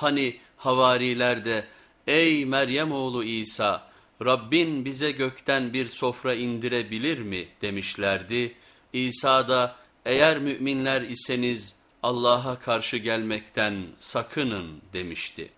Hani havariler de ey Meryem oğlu İsa Rabbin bize gökten bir sofra indirebilir mi demişlerdi. İsa da eğer müminler iseniz Allah'a karşı gelmekten sakının demişti.